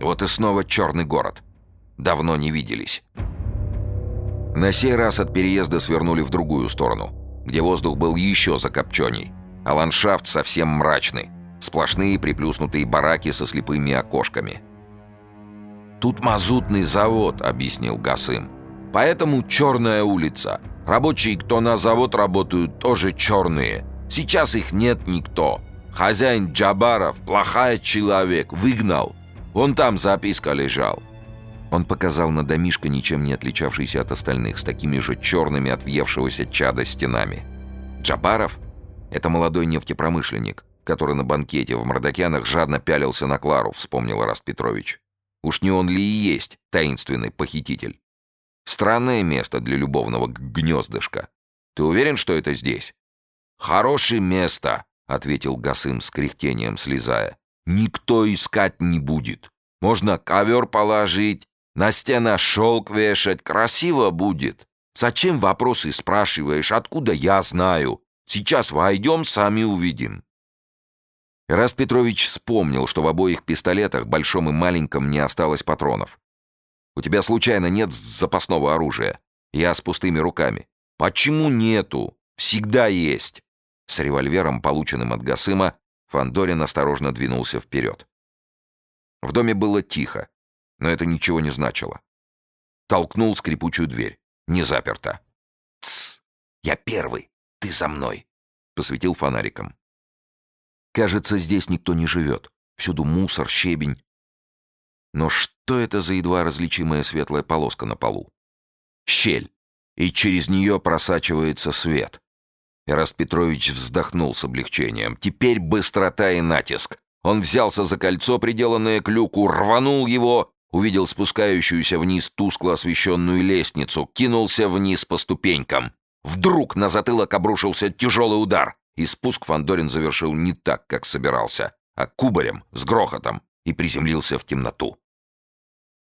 Вот и снова черный город. Давно не виделись. На сей раз от переезда свернули в другую сторону, где воздух был еще закопченей, а ландшафт совсем мрачный. Сплошные приплюснутые бараки со слепыми окошками. «Тут мазутный завод», — объяснил Гасым. «Поэтому черная улица. Рабочие, кто на завод работают, тоже черные. Сейчас их нет никто. Хозяин Джабаров, плохой человек, выгнал. Вон там записка лежал». Он показал на домишко, ничем не отличавшийся от остальных, с такими же черными от въевшегося чада стенами. «Джабаров? Это молодой нефтепромышленник, который на банкете в Мордокянах жадно пялился на Клару», — вспомнил Раст Петрович. «Уж не он ли и есть таинственный похититель?» Странное место для любовного гнездышка. Ты уверен, что это здесь?» «Хорошее место», — ответил Гасым с кряхтением слезая. «Никто искать не будет. Можно ковер положить, на стена шелк вешать, красиво будет. Зачем вопросы спрашиваешь, откуда я знаю? Сейчас войдем, сами увидим». Раз Петрович вспомнил, что в обоих пистолетах, большом и маленьком, не осталось патронов. У тебя случайно нет запасного оружия? Я с пустыми руками. Почему нету? Всегда есть. С револьвером, полученным от Гасыма, Фандорин осторожно двинулся вперед. В доме было тихо, но это ничего не значило. Толкнул скрипучую дверь. Не заперта. «Тсс! Я первый! Ты за мной!» Посветил фонариком. Кажется, здесь никто не живет. Всюду мусор, щебень, но что это за едва различимая светлая полоска на полу? Щель, и через нее просачивается свет. Эраст Петрович вздохнул с облегчением. Теперь быстрота и натиск. Он взялся за кольцо, приделанное к люку, рванул его, увидел спускающуюся вниз тускло освещенную лестницу, кинулся вниз по ступенькам. Вдруг на затылок обрушился тяжелый удар, и спуск Фандорин завершил не так, как собирался, а кубарем, с грохотом, и приземлился в темноту.